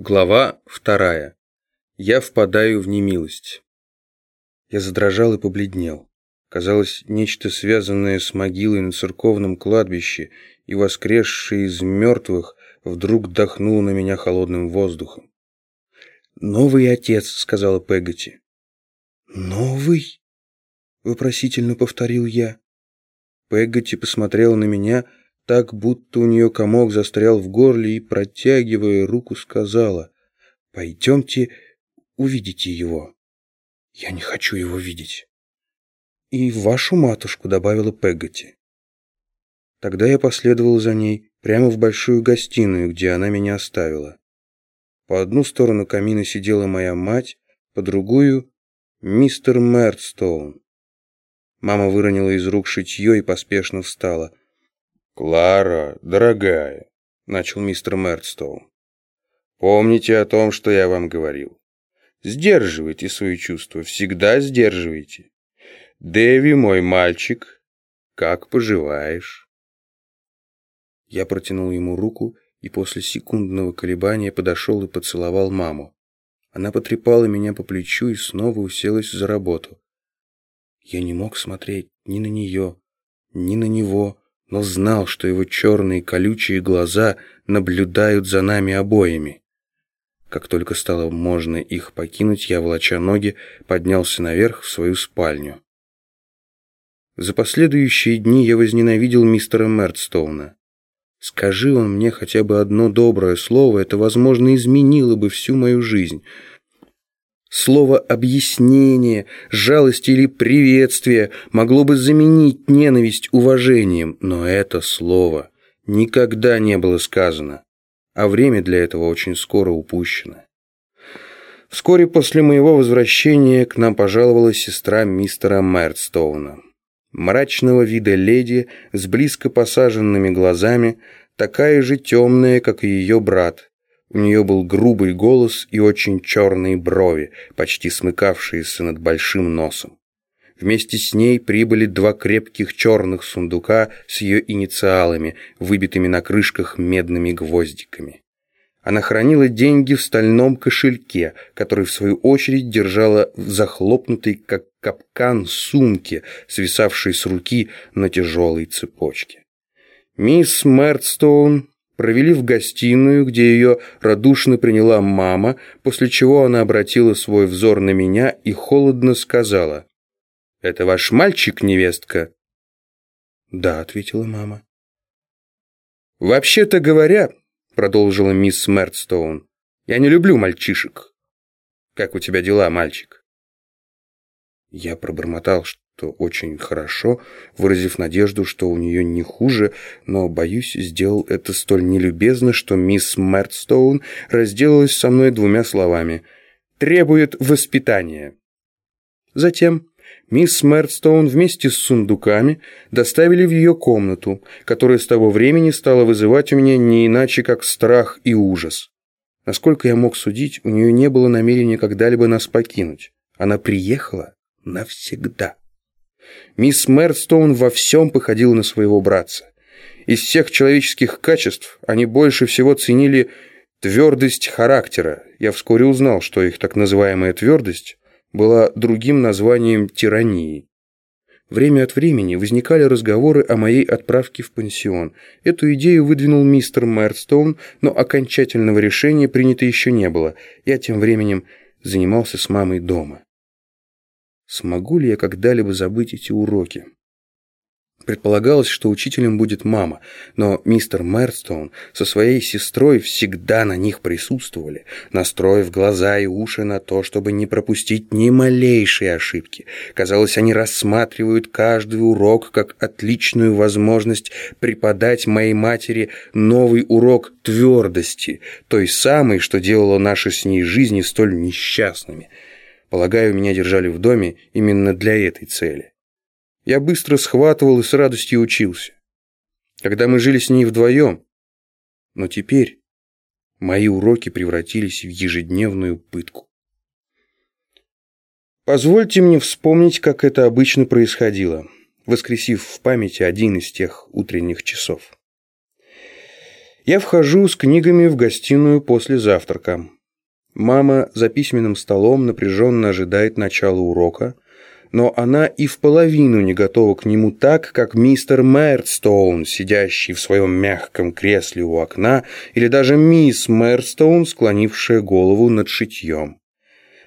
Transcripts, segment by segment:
Глава вторая. Я впадаю в немилость. Я задрожал и побледнел. Казалось, нечто связанное с могилой на церковном кладбище и воскресшее из мертвых вдруг дохнуло на меня холодным воздухом. «Новый отец», — сказала Пегати. «Новый?» — вопросительно повторил я. Пегати посмотрела на меня, — так, будто у нее комок застрял в горле и, протягивая руку, сказала, «Пойдемте, увидите его». «Я не хочу его видеть». «И вашу матушку», — добавила Пегати. Тогда я последовал за ней прямо в большую гостиную, где она меня оставила. По одну сторону камина сидела моя мать, по другую — мистер Мертстоун. Мама выронила из рук шитье и поспешно встала. «Клара, дорогая», — начал мистер Мертстоун, — «помните о том, что я вам говорил. Сдерживайте свои чувства, всегда сдерживайте. Дэви, мой мальчик, как поживаешь?» Я протянул ему руку и после секундного колебания подошел и поцеловал маму. Она потрепала меня по плечу и снова уселась за работу. Я не мог смотреть ни на нее, ни на него, но знал, что его черные колючие глаза наблюдают за нами обоими. Как только стало можно их покинуть, я, волоча ноги, поднялся наверх в свою спальню. За последующие дни я возненавидел мистера Мертстоуна. Скажи он мне хотя бы одно доброе слово, это, возможно, изменило бы всю мою жизнь — Слово «объяснение», «жалость» или «приветствие» могло бы заменить ненависть уважением, но это слово никогда не было сказано, а время для этого очень скоро упущено. Вскоре после моего возвращения к нам пожаловала сестра мистера Мертстоуна. Мрачного вида леди с близко посаженными глазами, такая же темная, как и ее брат, у нее был грубый голос и очень черные брови, почти смыкавшиеся над большим носом. Вместе с ней прибыли два крепких черных сундука с ее инициалами, выбитыми на крышках медными гвоздиками. Она хранила деньги в стальном кошельке, который, в свою очередь, держала в захлопнутой, как капкан, сумке, свисавшей с руки на тяжелой цепочке. Мисс Мертстоун провели в гостиную, где ее радушно приняла мама, после чего она обратила свой взор на меня и холодно сказала, «Это ваш мальчик, невестка?» «Да», — ответила мама. «Вообще-то говоря», — продолжила мисс Мертстоун, «я не люблю мальчишек. Как у тебя дела, мальчик?» Я пробормотал, что то очень хорошо, выразив надежду, что у нее не хуже, но, боюсь, сделал это столь нелюбезно, что мисс Мертстоун разделалась со мной двумя словами «требует воспитания». Затем мисс Мертстоун вместе с сундуками доставили в ее комнату, которая с того времени стала вызывать у меня не иначе, как страх и ужас. Насколько я мог судить, у нее не было намерения когда-либо нас покинуть. Она приехала навсегда. Мисс Мэрстоун во всем походила на своего братца. Из всех человеческих качеств они больше всего ценили твердость характера. Я вскоре узнал, что их так называемая твердость была другим названием тирании. Время от времени возникали разговоры о моей отправке в пансион. Эту идею выдвинул мистер Мэрстоун, но окончательного решения принято еще не было. Я тем временем занимался с мамой дома. Смогу ли я когда-либо забыть эти уроки? Предполагалось, что учителем будет мама, но мистер Мерстоун со своей сестрой всегда на них присутствовали, настроив глаза и уши на то, чтобы не пропустить ни малейшей ошибки. Казалось, они рассматривают каждый урок как отличную возможность преподать моей матери новый урок твердости, той самой, что делала наши с ней жизни столь несчастными – Полагаю, меня держали в доме именно для этой цели. Я быстро схватывал и с радостью учился. Когда мы жили с ней вдвоем, но теперь мои уроки превратились в ежедневную пытку. Позвольте мне вспомнить, как это обычно происходило, воскресив в памяти один из тех утренних часов. Я вхожу с книгами в гостиную после завтрака. Мама за письменным столом напряженно ожидает начала урока, но она и в половину не готова к нему так, как мистер Мэрдстоун, сидящий в своем мягком кресле у окна, или даже мисс Мэрдстоун, склонившая голову над шитьем.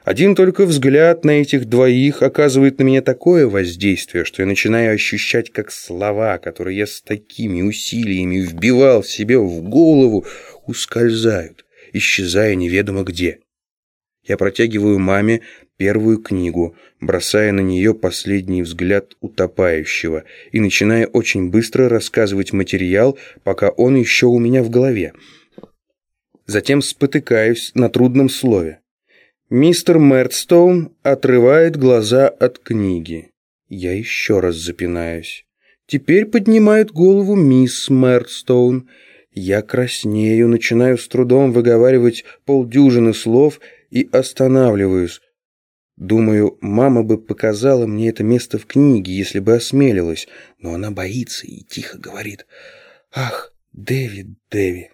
Один только взгляд на этих двоих оказывает на меня такое воздействие, что я начинаю ощущать, как слова, которые я с такими усилиями вбивал себе в голову, ускользают, исчезая неведомо где. Я протягиваю маме первую книгу, бросая на нее последний взгляд утопающего и начиная очень быстро рассказывать материал, пока он еще у меня в голове. Затем спотыкаюсь на трудном слове. Мистер Мертстоун отрывает глаза от книги. Я еще раз запинаюсь. Теперь поднимает голову мисс Мертстоун. Я краснею, начинаю с трудом выговаривать полдюжины слов и останавливаюсь. Думаю, мама бы показала мне это место в книге, если бы осмелилась, но она боится и тихо говорит «Ах, Дэвид, Дэви».